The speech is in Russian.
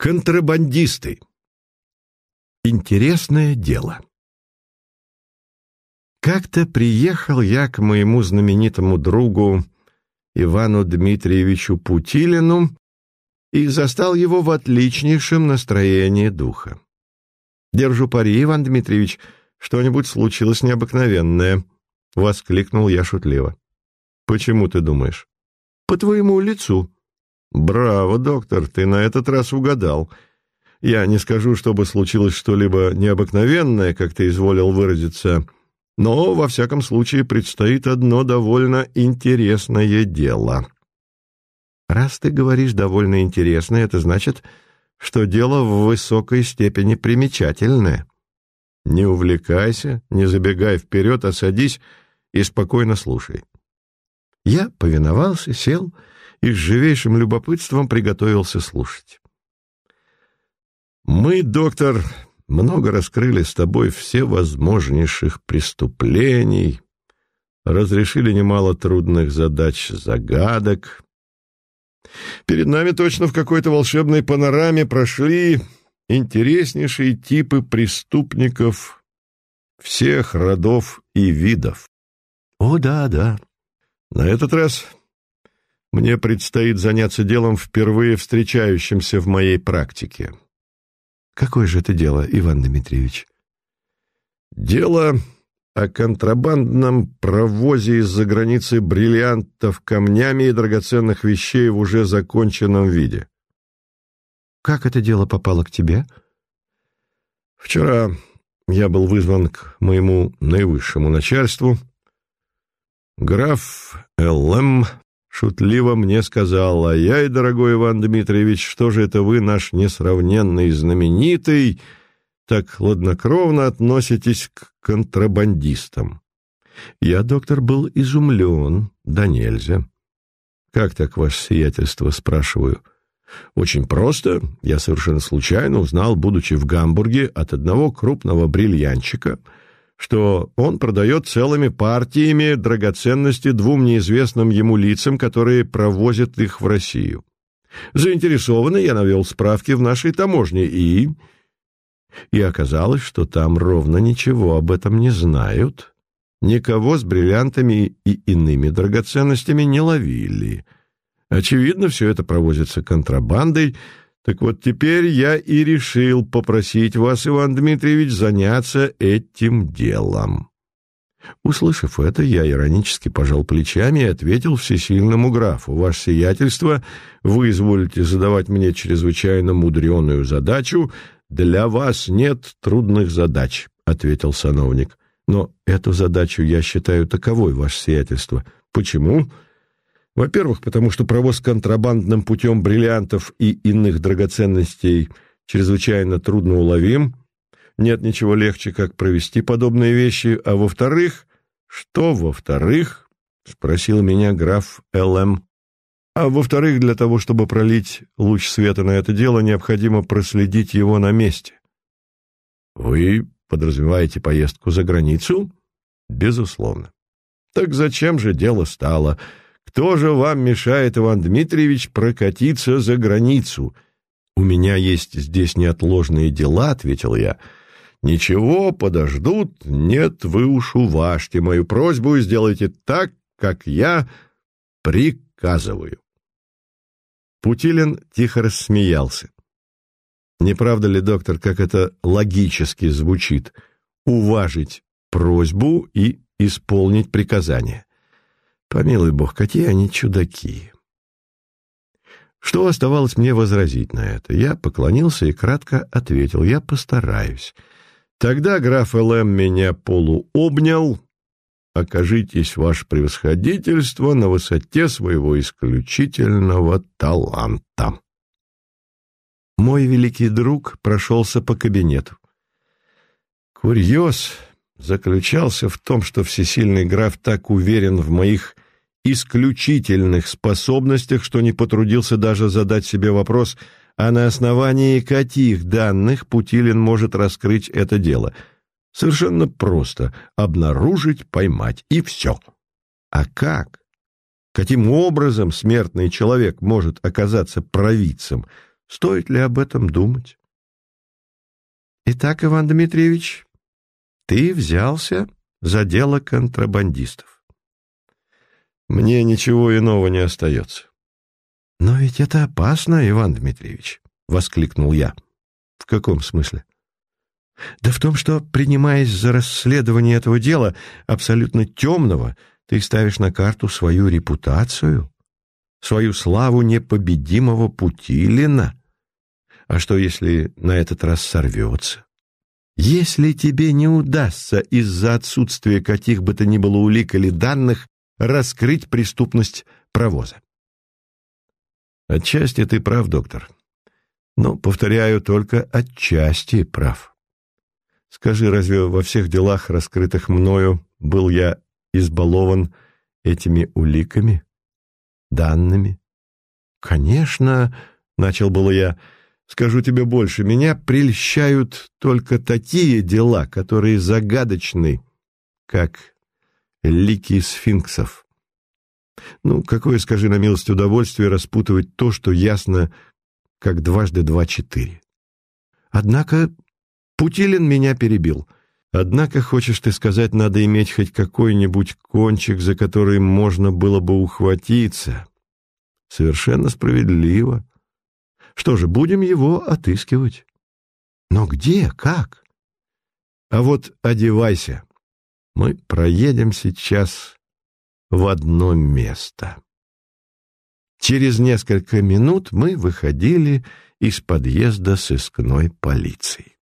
Контрабандисты. Интересное дело. Как-то приехал я к моему знаменитому другу Ивану Дмитриевичу Путилину и застал его в отличнейшем настроении духа. «Держу пари, Иван Дмитриевич, что-нибудь случилось необыкновенное», — воскликнул я шутливо. «Почему ты думаешь?» «По твоему лицу», «Браво, доктор, ты на этот раз угадал. Я не скажу, чтобы случилось что-либо необыкновенное, как ты изволил выразиться, но, во всяком случае, предстоит одно довольно интересное дело». «Раз ты говоришь «довольно интересное», это значит, что дело в высокой степени примечательное». «Не увлекайся, не забегай вперед, а садись и спокойно слушай». Я повиновался, сел и с живейшим любопытством приготовился слушать. «Мы, доктор, много раскрыли с тобой всевозможнейших преступлений, разрешили немало трудных задач, загадок. Перед нами точно в какой-то волшебной панораме прошли интереснейшие типы преступников всех родов и видов. О, да, да. На этот раз мне предстоит заняться делом, впервые встречающимся в моей практике. Какое же это дело, Иван Дмитриевич? Дело о контрабандном провозе из-за границы бриллиантов, камнями и драгоценных вещей в уже законченном виде. Как это дело попало к тебе? Вчера я был вызван к моему наивысшему начальству. Граф Л.М шутливо мне сказал, а я, дорогой Иван Дмитриевич, что же это вы, наш несравненный знаменитый, так хладнокровно относитесь к контрабандистам? Я, доктор, был изумлен, да нельзя. Как так, ваше сиятельство, спрашиваю? Очень просто. Я совершенно случайно узнал, будучи в Гамбурге, от одного крупного бриллианчика — что он продает целыми партиями драгоценности двум неизвестным ему лицам, которые провозят их в Россию. Заинтересованный я навел справки в нашей таможне и... И оказалось, что там ровно ничего об этом не знают. Никого с бриллиантами и иными драгоценностями не ловили. Очевидно, все это провозится контрабандой, так вот теперь я и решил попросить вас, Иван Дмитриевич, заняться этим делом. Услышав это, я иронически пожал плечами и ответил всесильному графу. «Ваше сиятельство, вы изволите задавать мне чрезвычайно мудреную задачу. Для вас нет трудных задач», — ответил сановник. «Но эту задачу я считаю таковой, ваше сиятельство. Почему?» Во-первых, потому что провоз контрабандным путем бриллиантов и иных драгоценностей чрезвычайно трудно уловим. Нет ничего легче, как провести подобные вещи. А во-вторых, что во-вторых? Спросил меня граф Л.М. А во-вторых, для того, чтобы пролить луч света на это дело, необходимо проследить его на месте. Вы подразумеваете поездку за границу? Безусловно. Так зачем же дело стало? Кто же вам мешает, Иван Дмитриевич, прокатиться за границу? У меня есть здесь неотложные дела, ответил я. Ничего, подождут. Нет, вы уж уважьте мою просьбу и сделайте так, как я приказываю. Путилин тихо рассмеялся. Не правда ли, доктор, как это логически звучит? Уважить просьбу и исполнить приказание. Помилуй бог, какие они чудаки. Что оставалось мне возразить на это? Я поклонился и кратко ответил, я постараюсь. Тогда граф Л.М. меня полуобнял. Окажитесь, ваше превосходительство, на высоте своего исключительного таланта. Мой великий друг прошелся по кабинету. Курьез заключался в том, что всесильный граф так уверен в моих исключительных способностях, что не потрудился даже задать себе вопрос, а на основании каких данных Путилин может раскрыть это дело. Совершенно просто — обнаружить, поймать, и все. А как? Каким образом смертный человек может оказаться провидцем? Стоит ли об этом думать? Итак, Иван Дмитриевич, ты взялся за дело контрабандистов. Мне ничего иного не остается. Но ведь это опасно, Иван Дмитриевич, — воскликнул я. В каком смысле? Да в том, что, принимаясь за расследование этого дела, абсолютно темного, ты ставишь на карту свою репутацию, свою славу непобедимого Путилина. А что, если на этот раз сорвется? Если тебе не удастся из-за отсутствия каких бы то ни было улик или данных раскрыть преступность провоза? Отчасти ты прав, доктор. Но, повторяю, только отчасти прав. Скажи, разве во всех делах, раскрытых мною, был я избалован этими уликами, данными? Конечно, — начал было я, — скажу тебе больше, меня прельщают только такие дела, которые загадочны, как лики сфинксов. Ну, какое, скажи на милость, удовольствие распутывать то, что ясно, как дважды два четыре. Однако Путилин меня перебил. Однако, хочешь ты сказать, надо иметь хоть какой-нибудь кончик, за который можно было бы ухватиться. Совершенно справедливо. Что же, будем его отыскивать. Но где, как? А вот одевайся. Мы проедем сейчас в одно место. Через несколько минут мы выходили из подъезда сыскной полиции.